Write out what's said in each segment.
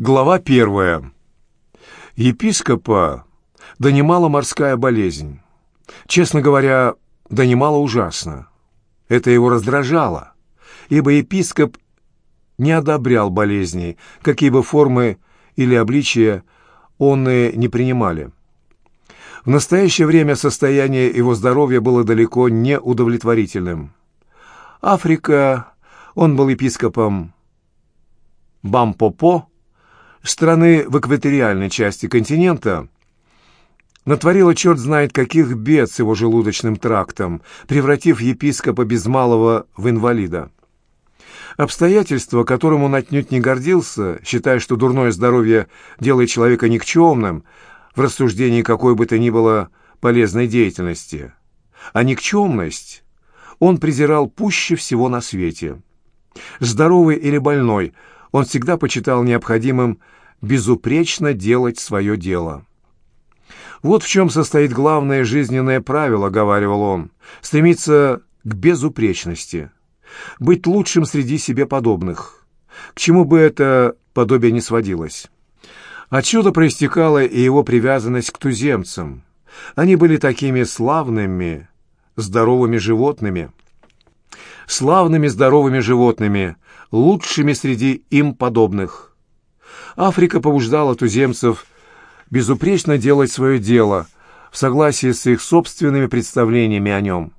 Глава первая. Епископа донимала морская болезнь. Честно говоря, донимала ужасно. Это его раздражало, ибо епископ не одобрял болезней, какие бы формы или обличия он и не принимали. В настоящее время состояние его здоровья было далеко не удовлетворительным. Африка, он был епископом Бампопо, страны в экваториальной части континента, натворила черт знает каких бед с его желудочным трактом, превратив епископа без малого в инвалида. Обстоятельство, которым он отнюдь не гордился, считая, что дурное здоровье делает человека никчемным в рассуждении какой бы то ни было полезной деятельности. А никчемность он презирал пуще всего на свете. Здоровый или больной, он всегда почитал необходимым безупречно делать свое дело. «Вот в чем состоит главное жизненное правило», — говаривал он, — «стремиться к безупречности, быть лучшим среди себе подобных, к чему бы это подобие не сводилось». Отсюда проистекала и его привязанность к туземцам. Они были такими славными, здоровыми животными. Славными здоровыми животными, лучшими среди им подобных. Африка побуждала туземцев безупречно делать свое дело в согласии с их собственными представлениями о нем.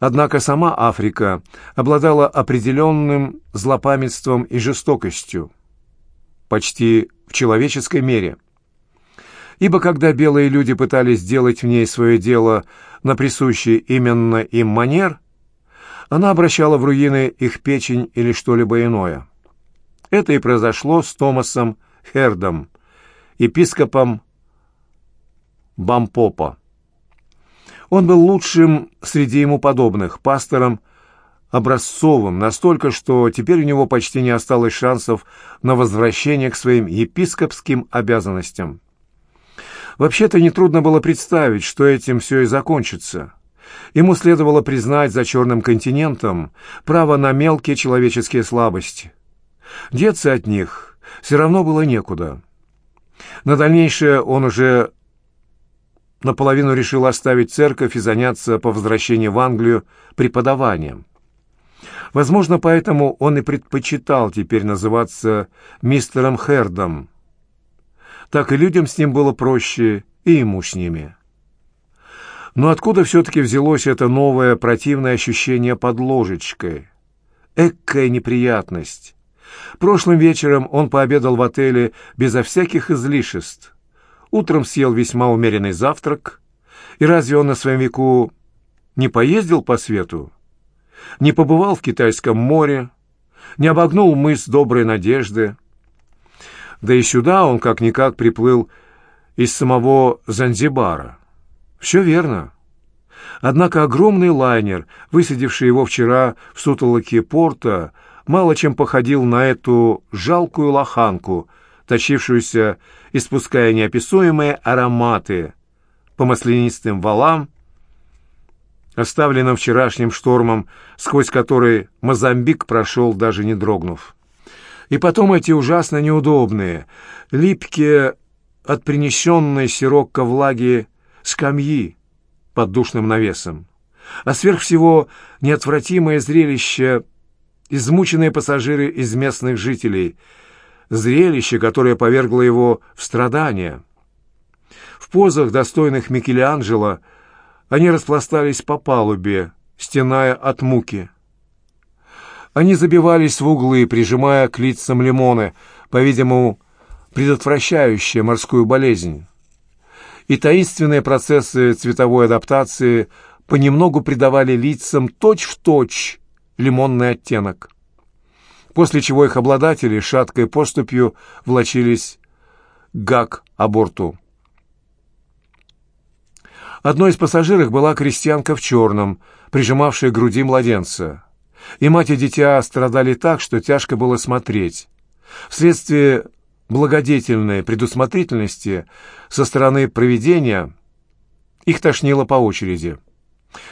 Однако сама Африка обладала определенным злопамятством и жестокостью, почти в человеческой мере. Ибо когда белые люди пытались сделать в ней свое дело на присущий именно им манер, она обращала в руины их печень или что-либо иное. Это и произошло с Томасом Хердом, епископом Бампопа. Он был лучшим среди ему подобных, пастором образцовым, настолько, что теперь у него почти не осталось шансов на возвращение к своим епископским обязанностям. Вообще-то нетрудно было представить, что этим все и закончится. Ему следовало признать за черным континентом право на мелкие человеческие слабости – Деться от них все равно было некуда. На дальнейшее он уже наполовину решил оставить церковь и заняться по возвращении в Англию преподаванием. Возможно, поэтому он и предпочитал теперь называться мистером Хердом. Так и людям с ним было проще, и ему с ними. Но откуда все-таки взялось это новое противное ощущение под ложечкой? Эккая неприятность! Прошлым вечером он пообедал в отеле безо всяких излишеств. Утром съел весьма умеренный завтрак. И разве он на своем веку не поездил по свету? Не побывал в Китайском море? Не обогнул мыс Доброй Надежды? Да и сюда он как-никак приплыл из самого Занзибара. Все верно. Однако огромный лайнер, высадивший его вчера в сутолоке порта, мало чем походил на эту жалкую лоханку, точившуюся, испуская неописуемые ароматы по маслянистым валам, оставленным вчерашним штормом, сквозь который Мозамбик прошел, даже не дрогнув. И потом эти ужасно неудобные, липкие от принесенной сирокко влаги скамьи под душным навесом. А сверх всего неотвратимое зрелище измученные пассажиры из местных жителей, зрелище, которое повергло его в страдания. В позах, достойных Микеланджело, они распластались по палубе, стеная от муки. Они забивались в углы, прижимая к лицам лимоны, по-видимому, предотвращающие морскую болезнь. И таинственные процессы цветовой адаптации понемногу придавали лицам точь-в-точь лимонный оттенок. После чего их обладатели шаткой поступью влачились гак аборту. Одной из пассажирок была крестьянка в черном, прижимавшая к груди младенца. И мать и дитя страдали так, что тяжко было смотреть. Вследствие благодетельной предусмотрительности со стороны проведения их тошнило по очереди.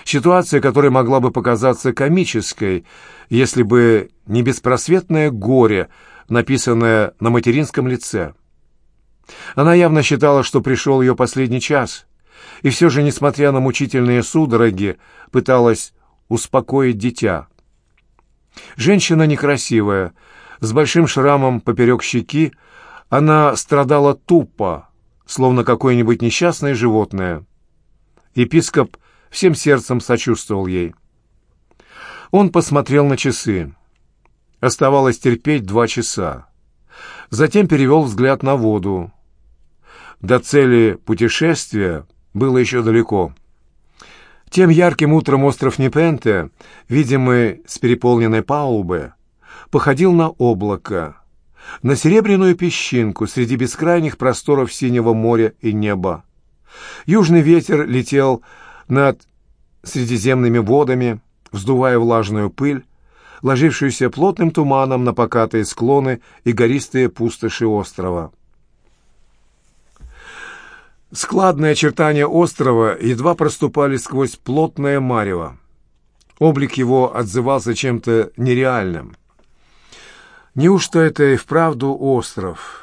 Ситуация, которая могла бы показаться комической, если бы не беспросветное горе, написанное на материнском лице. Она явно считала, что пришел ее последний час, и все же, несмотря на мучительные судороги, пыталась успокоить дитя. Женщина некрасивая, с большим шрамом поперек щеки, она страдала тупо, словно какое-нибудь несчастное животное. Епископ всем сердцем сочувствовал ей. Он посмотрел на часы. Оставалось терпеть два часа. Затем перевел взгляд на воду. До цели путешествия было еще далеко. Тем ярким утром остров Непенте, видимый с переполненной палубы, походил на облако, на серебряную песчинку среди бескрайних просторов синего моря и неба. Южный ветер летел над средиземными водами, вздувая влажную пыль, ложившуюся плотным туманом на покатые склоны и гористые пустоши острова. Складные очертания острова едва проступали сквозь плотное марево. Облик его отзывался чем-то нереальным. Неужто это и вправду остров?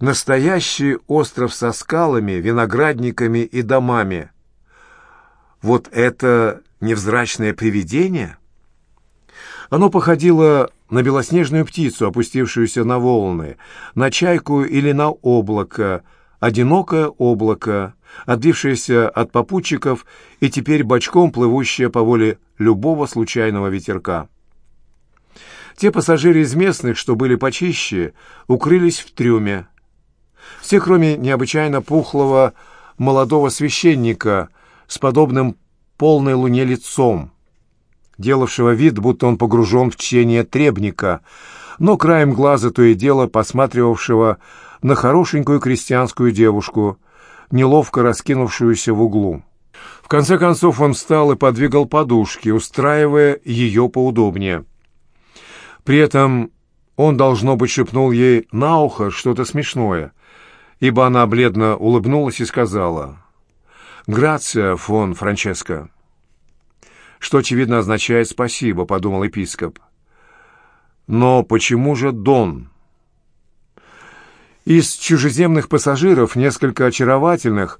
Настоящий остров со скалами, виноградниками и домами. Вот это невзрачное привидение? Оно походило на белоснежную птицу, опустившуюся на волны, на чайку или на облако, одинокое облако, отбившееся от попутчиков и теперь бочком плывущее по воле любого случайного ветерка. Те пассажиры из местных, что были почище, укрылись в трюме. Все, кроме необычайно пухлого молодого священника с подобным полной луне лицом, делавшего вид, будто он погружен в чтение требника, но краем глаза то и дело посматривавшего на хорошенькую крестьянскую девушку, неловко раскинувшуюся в углу. В конце концов он встал и подвигал подушки, устраивая ее поудобнее. При этом он, должно быть, шепнул ей на ухо что-то смешное, ибо она бледно улыбнулась и сказала «Грация, фон Франческо». Что, очевидно, означает «спасибо», — подумал епископ. Но почему же Дон? Из чужеземных пассажиров, несколько очаровательных,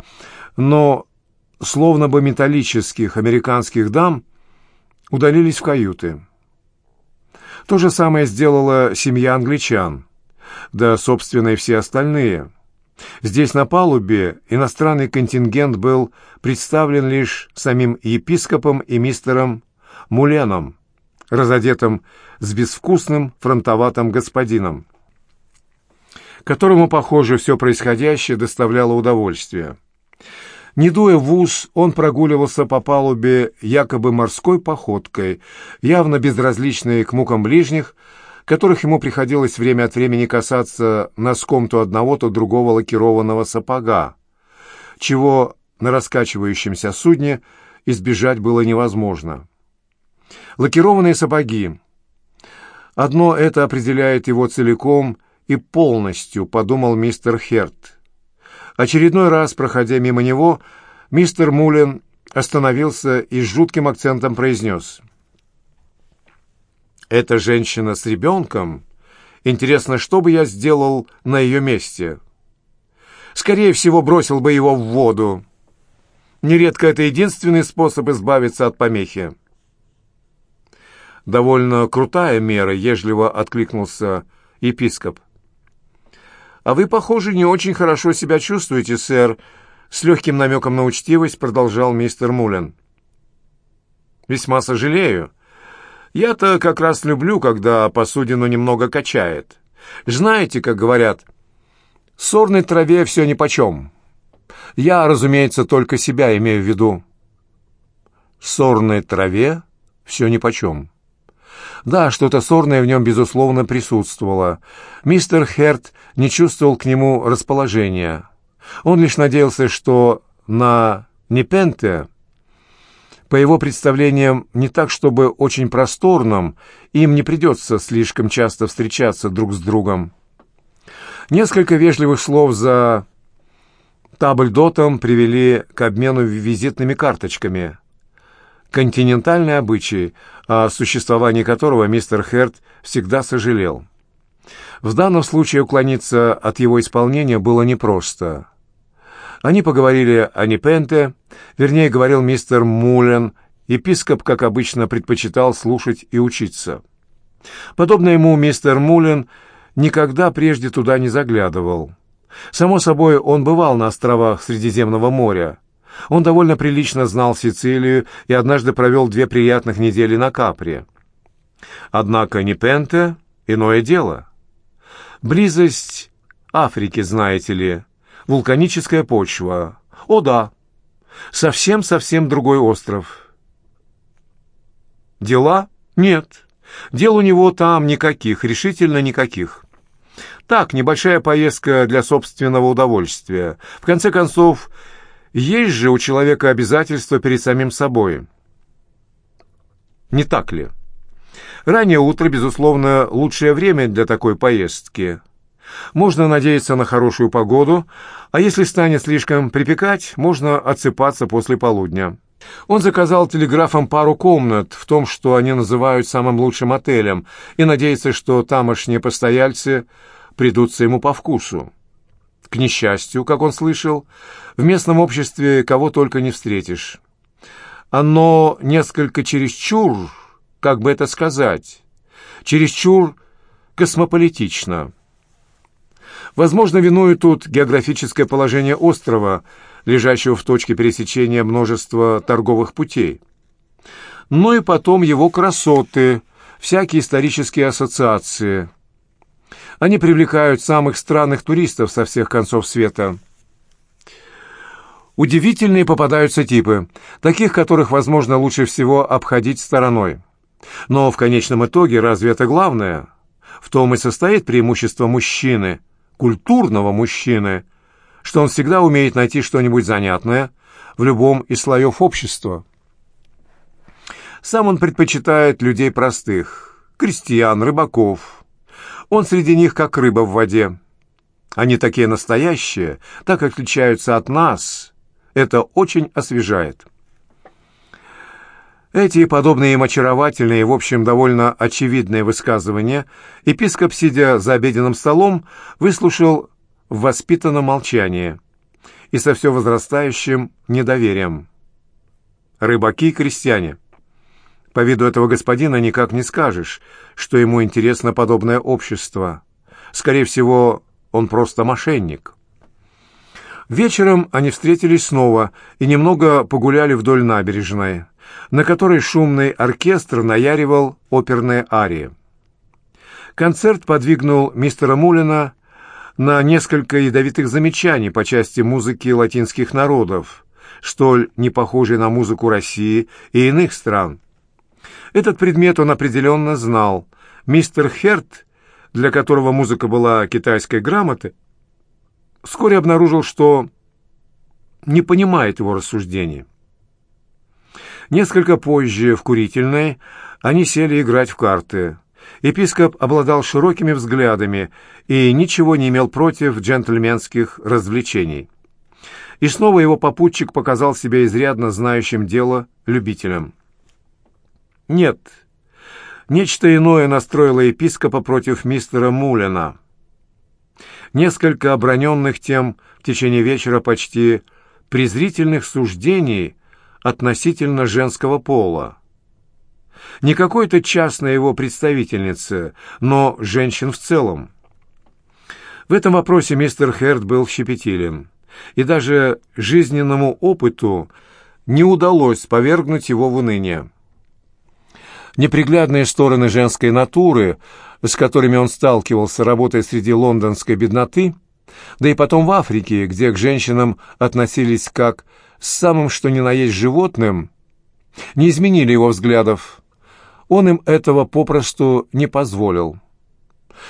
но словно бы металлических американских дам, удалились в каюты. То же самое сделала семья англичан, да, собственно, и все остальные. Здесь на палубе иностранный контингент был представлен лишь самим епископом и мистером Муленом, разодетым с безвкусным фронтоватым господином которому, похоже, все происходящее доставляло удовольствие. Не дуя в ус, он прогуливался по палубе якобы морской походкой, явно безразличной к мукам ближних, которых ему приходилось время от времени касаться носком то одного, то другого лакированного сапога, чего на раскачивающемся судне избежать было невозможно. Лакированные сапоги. Одно это определяет его целиком и полностью, подумал мистер Херт. Очередной раз, проходя мимо него, мистер Мулин остановился и с жутким акцентом произнес. «Эта женщина с ребенком? Интересно, что бы я сделал на ее месте? Скорее всего, бросил бы его в воду. Нередко это единственный способ избавиться от помехи». «Довольно крутая мера», — ежливо откликнулся епископ. «А вы, похоже, не очень хорошо себя чувствуете, сэр», — с легким намеком на учтивость продолжал мистер Мулен. «Весьма сожалею. Я-то как раз люблю, когда посудину немного качает. Знаете, как говорят, сорной траве все нипочем. Я, разумеется, только себя имею в виду». «Сорной траве все нипочем». Да, что-то сорное в нем, безусловно, присутствовало. Мистер Херт не чувствовал к нему расположения. Он лишь надеялся, что на Непенте, по его представлениям, не так, чтобы очень просторным, им не придется слишком часто встречаться друг с другом. Несколько вежливых слов за табльдотом привели к обмену визитными карточками – континентальный обычай, о существовании которого мистер Херт всегда сожалел. В данном случае уклониться от его исполнения было непросто. Они поговорили о Непенте, вернее, говорил мистер Мулен, епископ, как обычно, предпочитал слушать и учиться. Подобно ему мистер Мулен никогда прежде туда не заглядывал. Само собой, он бывал на островах Средиземного моря. Он довольно прилично знал Сицилию и однажды провел две приятных недели на Капре. Однако Непенте — иное дело. Близость Африки, знаете ли, вулканическая почва. О да, совсем-совсем другой остров. Дела? Нет. Дел у него там никаких, решительно никаких. Так, небольшая поездка для собственного удовольствия. В конце концов, есть же у человека обязательства перед самим собой. Не так ли? Раннее утро, безусловно, лучшее время для такой поездки. Можно надеяться на хорошую погоду, а если станет слишком припекать, можно отсыпаться после полудня. Он заказал телеграфом пару комнат в том, что они называют самым лучшим отелем, и надеется, что тамошние постояльцы придутся ему по вкусу. К несчастью, как он слышал, в местном обществе кого только не встретишь. Оно несколько чересчур, как бы это сказать, чересчур космополитично. Возможно, виною тут географическое положение острова, лежащего в точке пересечения множества торговых путей. Ну и потом его красоты, всякие исторические ассоциации – они привлекают самых странных туристов со всех концов света. Удивительные попадаются типы, таких, которых, возможно, лучше всего обходить стороной. Но в конечном итоге разве это главное? В том и состоит преимущество мужчины, культурного мужчины, что он всегда умеет найти что-нибудь занятное в любом из слоев общества. Сам он предпочитает людей простых, крестьян, рыбаков, он среди них как рыба в воде. Они такие настоящие, так отличаются от нас. Это очень освежает. Эти подобные им очаровательные, в общем, довольно очевидные высказывания епископ, сидя за обеденным столом, выслушал в воспитанном молчании и со все возрастающим недоверием. Рыбаки и крестьяне. По виду этого господина никак не скажешь, что ему интересно подобное общество. Скорее всего, он просто мошенник. Вечером они встретились снова и немного погуляли вдоль набережной, на которой шумный оркестр наяривал оперные арии. Концерт подвигнул мистера Мулина на несколько ядовитых замечаний по части музыки латинских народов, столь не похожей на музыку России и иных стран. Этот предмет он определенно знал. Мистер Херт, для которого музыка была китайской грамоты, вскоре обнаружил, что не понимает его рассуждений. Несколько позже, в курительной, они сели играть в карты. Епископ обладал широкими взглядами и ничего не имел против джентльменских развлечений. И снова его попутчик показал себя изрядно знающим дело любителем. Нет, нечто иное настроило епископа против мистера Мулина. Несколько оброненных тем в течение вечера почти презрительных суждений относительно женского пола. Не какой-то частной его представительницы, но женщин в целом. В этом вопросе мистер Херт был щепетилен, и даже жизненному опыту не удалось повергнуть его в уныние. Неприглядные стороны женской натуры, с которыми он сталкивался, работая среди лондонской бедноты, да и потом в Африке, где к женщинам относились как с самым что ни на есть животным, не изменили его взглядов. Он им этого попросту не позволил.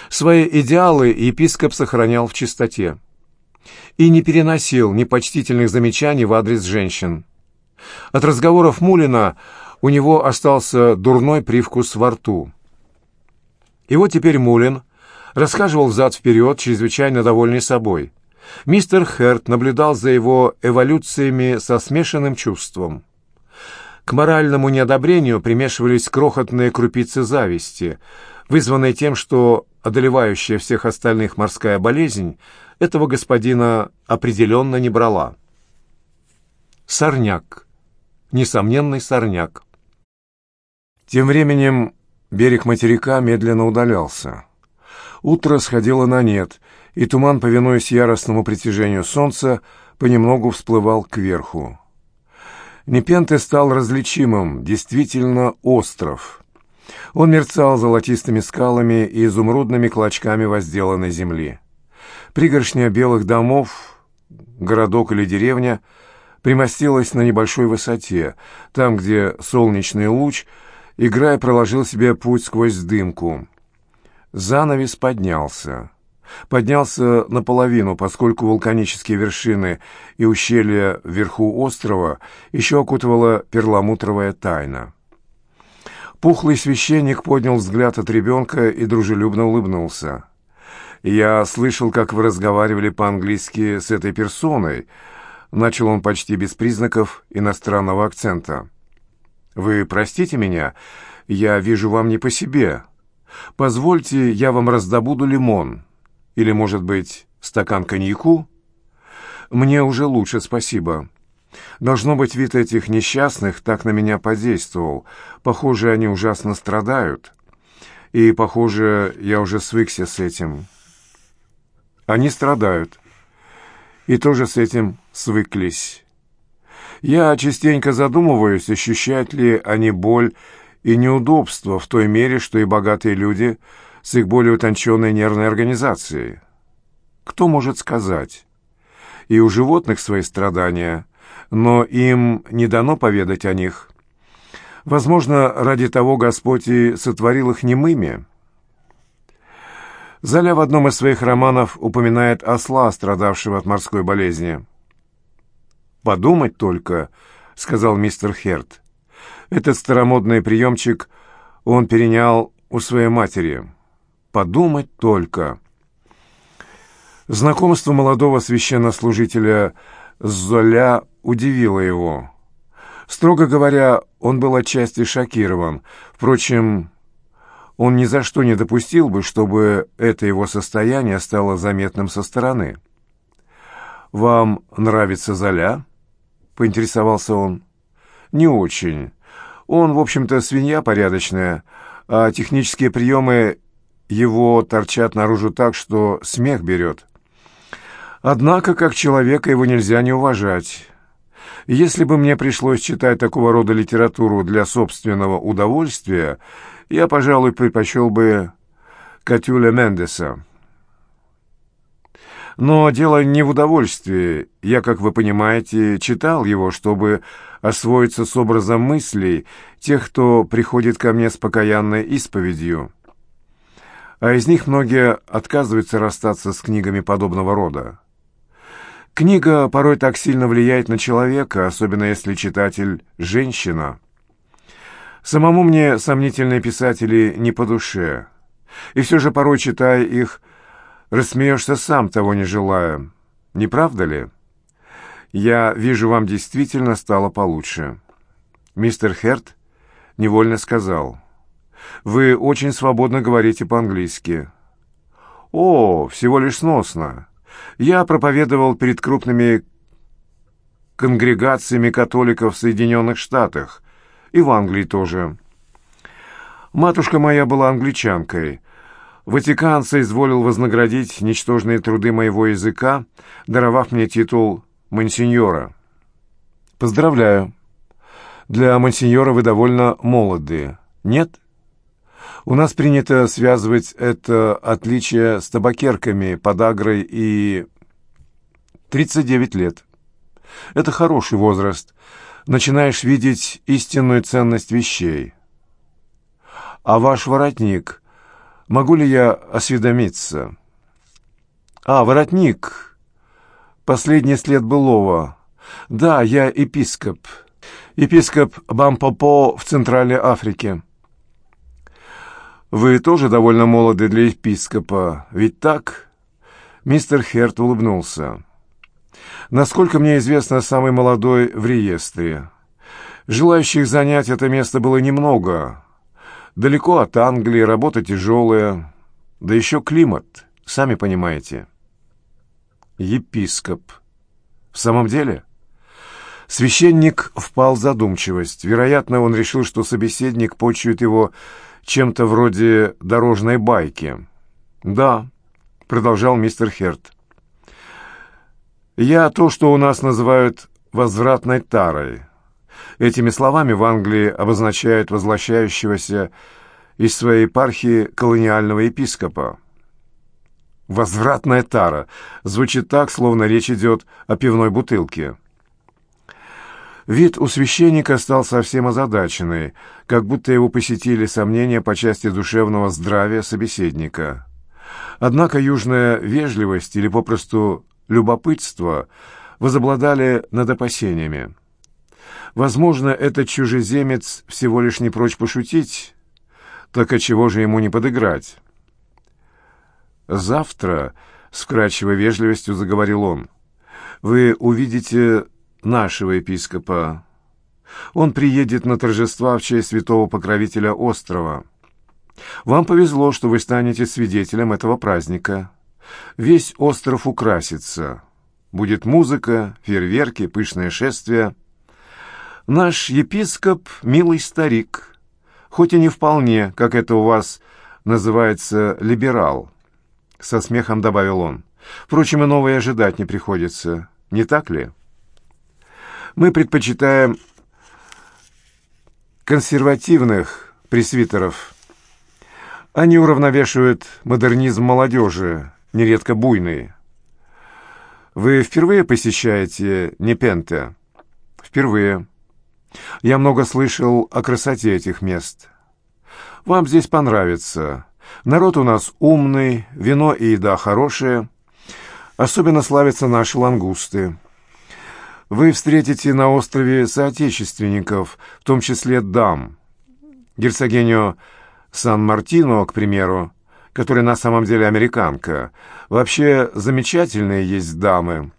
Свои идеалы епископ сохранял в чистоте и не переносил непочтительных замечаний в адрес женщин. От разговоров Мулина у него остался дурной привкус во рту. И вот теперь Мулин расхаживал взад-вперед, чрезвычайно довольный собой. Мистер Херт наблюдал за его эволюциями со смешанным чувством. К моральному неодобрению примешивались крохотные крупицы зависти, вызванные тем, что одолевающая всех остальных морская болезнь этого господина определенно не брала. Сорняк. Несомненный сорняк. Тем временем берег материка медленно удалялся. Утро сходило на нет, и туман, повинуясь яростному притяжению солнца, понемногу всплывал кверху. Непенте стал различимым, действительно остров. Он мерцал золотистыми скалами и изумрудными клочками возделанной земли. Пригоршня белых домов, городок или деревня, примостилась на небольшой высоте, там, где солнечный луч, играя, проложил себе путь сквозь дымку. Занавес поднялся поднялся наполовину, поскольку вулканические вершины и ущелья вверху острова еще окутывала перламутровая тайна. Пухлый священник поднял взгляд от ребенка и дружелюбно улыбнулся. «Я слышал, как вы разговаривали по-английски с этой персоной», — начал он почти без признаков иностранного акцента. «Вы простите меня, я вижу вам не по себе. Позвольте, я вам раздобуду лимон». Или, может быть, стакан коньяку? Мне уже лучше, спасибо. Должно быть, вид этих несчастных так на меня подействовал. Похоже, они ужасно страдают. И, похоже, я уже свыкся с этим. Они страдают. И тоже с этим свыклись. Я частенько задумываюсь, ощущают ли они боль и неудобства в той мере, что и богатые люди – с их более утонченной нервной организацией. Кто может сказать? И у животных свои страдания, но им не дано поведать о них. Возможно, ради того Господь и сотворил их немыми. Золя в одном из своих романов упоминает осла, страдавшего от морской болезни. «Подумать только», — сказал мистер Херт. «Этот старомодный приемчик он перенял у своей матери». Подумать только. Знакомство молодого священнослужителя Золя удивило его. Строго говоря, он был отчасти шокирован. Впрочем, он ни за что не допустил бы, чтобы это его состояние стало заметным со стороны. «Вам нравится Золя?» — поинтересовался он. «Не очень. Он, в общем-то, свинья порядочная, а технические приемы его торчат наружу так, что смех берет. Однако, как человека, его нельзя не уважать. Если бы мне пришлось читать такого рода литературу для собственного удовольствия, я, пожалуй, предпочел бы Катюля Мендеса. Но дело не в удовольствии. Я, как вы понимаете, читал его, чтобы освоиться с образом мыслей тех, кто приходит ко мне с покаянной исповедью а из них многие отказываются расстаться с книгами подобного рода. Книга порой так сильно влияет на человека, особенно если читатель – женщина. Самому мне сомнительные писатели не по душе. И все же порой, читая их, рассмеешься сам, того не желая. Не правда ли? Я вижу, вам действительно стало получше. Мистер Херт невольно сказал – вы очень свободно говорите по-английски». «О, всего лишь сносно. Я проповедовал перед крупными конгрегациями католиков в Соединенных Штатах и в Англии тоже. Матушка моя была англичанкой. Ватикан соизволил вознаградить ничтожные труды моего языка, даровав мне титул мансиньора. Поздравляю. Для мансиньора вы довольно молоды. Нет?» У нас принято связывать это отличие с табакерками, подагрой и... 39 лет. Это хороший возраст. Начинаешь видеть истинную ценность вещей. А ваш воротник, могу ли я осведомиться? А, воротник. Последний след былого. Да, я епископ. Епископ Бампопо в Центральной Африке. «Вы тоже довольно молоды для епископа, ведь так?» Мистер Херт улыбнулся. «Насколько мне известно, самый молодой в реестре. Желающих занять это место было немного. Далеко от Англии, работа тяжелая, да еще климат, сами понимаете. Епископ. В самом деле? Священник впал в задумчивость. Вероятно, он решил, что собеседник почует его чем-то вроде дорожной байки. «Да», — продолжал мистер Херт. «Я то, что у нас называют возвратной тарой. Этими словами в Англии обозначают возвращающегося из своей епархии колониального епископа. «Возвратная тара» звучит так, словно речь идет о пивной бутылке. Вид у священника стал совсем озадаченный, как будто его посетили сомнения по части душевного здравия собеседника. Однако южная вежливость или попросту любопытство возобладали над опасениями. Возможно, этот чужеземец всего лишь не прочь пошутить, так от чего же ему не подыграть? «Завтра», — с вкрадчивой вежливостью заговорил он, — «вы увидите нашего епископа. Он приедет на торжества в честь святого покровителя острова. Вам повезло, что вы станете свидетелем этого праздника. Весь остров украсится. Будет музыка, фейерверки, пышное шествие. Наш епископ — милый старик, хоть и не вполне, как это у вас называется, либерал. Со смехом добавил он. Впрочем, и новое ожидать не приходится, не так ли? Мы предпочитаем консервативных пресвитеров. Они уравновешивают модернизм молодежи, нередко буйный. Вы впервые посещаете Непенте? Впервые. Я много слышал о красоте этих мест. Вам здесь понравится. Народ у нас умный, вино и еда хорошие. Особенно славятся наши лангусты. Вы встретите на острове соотечественников, в том числе дам. Герцогиню Сан-Мартино, к примеру, которая на самом деле американка. Вообще замечательные есть дамы.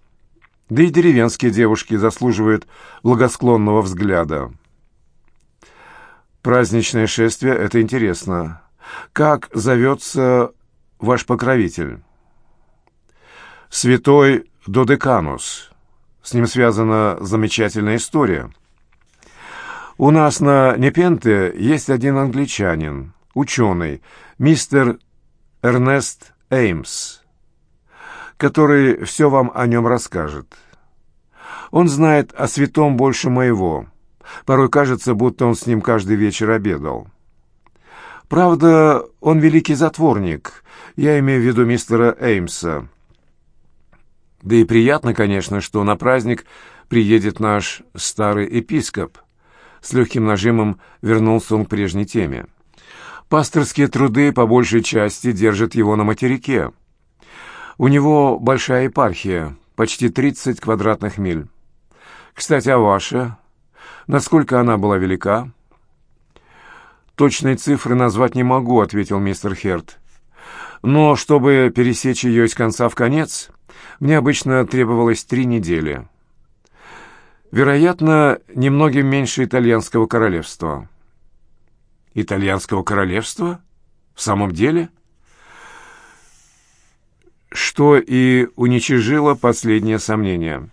Да и деревенские девушки заслуживают благосклонного взгляда. Праздничное шествие — это интересно. Как зовется ваш покровитель? Святой Додеканус. С ним связана замечательная история. У нас на Непенте есть один англичанин, ученый, мистер Эрнест Эймс, который все вам о нем расскажет. Он знает о святом больше моего. Порой кажется, будто он с ним каждый вечер обедал. Правда, он великий затворник. Я имею в виду мистера Эймса. Да и приятно, конечно, что на праздник приедет наш старый епископ. С легким нажимом вернулся он к прежней теме. Пасторские труды по большей части держат его на материке. У него большая епархия, почти 30 квадратных миль. Кстати, а ваша? Насколько она была велика? Точные цифры назвать не могу, ответил мистер Херт. Но чтобы пересечь ее из конца в конец, мне обычно требовалось три недели. Вероятно, немногим меньше итальянского королевства. Итальянского королевства? В самом деле? Что и уничижило последнее сомнение.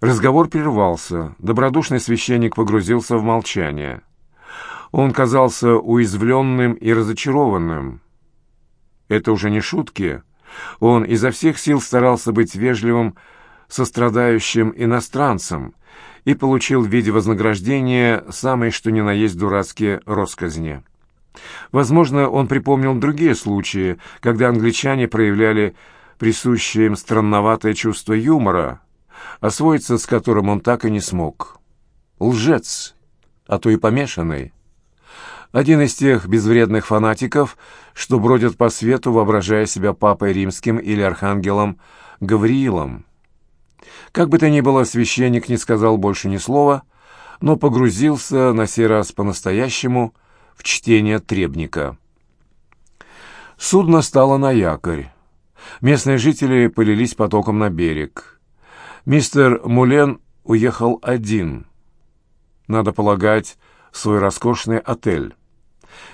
Разговор прервался. Добродушный священник погрузился в молчание. Он казался уязвленным и разочарованным. Это уже не шутки. Он изо всех сил старался быть вежливым, сострадающим иностранцем и получил в виде вознаграждения самые что ни на есть дурацкие росказни. Возможно, он припомнил другие случаи, когда англичане проявляли присущее им странноватое чувство юмора, освоиться с которым он так и не смог. Лжец, а то и помешанный. Один из тех безвредных фанатиков, что бродят по свету, воображая себя папой римским или архангелом Гавриилом. Как бы то ни было, священник не сказал больше ни слова, но погрузился на сей раз по-настоящему в чтение требника. Судно стало на якорь. Местные жители полились потоком на берег. Мистер Мулен уехал один. надо полагать, свой роскошный отель.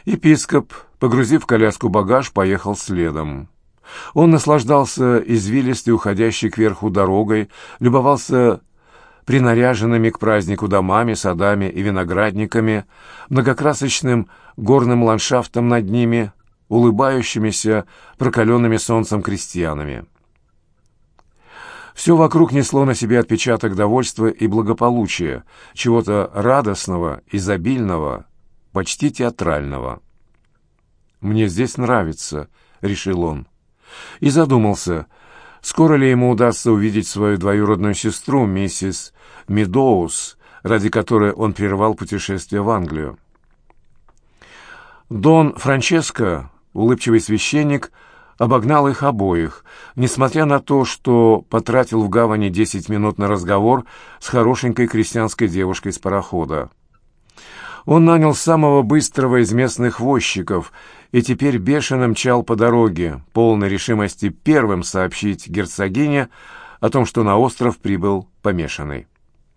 Епископ, погрузив коляску багаж, поехал следом. Он наслаждался извилистой, уходящей кверху дорогой, любовался принаряженными к празднику домами, садами и виноградниками, многокрасочным горным ландшафтом над ними, улыбающимися, прокаленными солнцем крестьянами. Все вокруг несло на себе отпечаток довольства и благополучия, чего-то радостного, изобильного, почти театрального. «Мне здесь нравится», — решил он. И задумался, скоро ли ему удастся увидеть свою двоюродную сестру, миссис Медоуз, ради которой он прервал путешествие в Англию. Дон Франческо, улыбчивый священник, обогнал их обоих, несмотря на то, что потратил в гавани десять минут на разговор с хорошенькой крестьянской девушкой с парохода. Он нанял самого быстрого из местных возчиков и теперь бешено мчал по дороге, полной решимости первым сообщить герцогине о том, что на остров прибыл помешанный.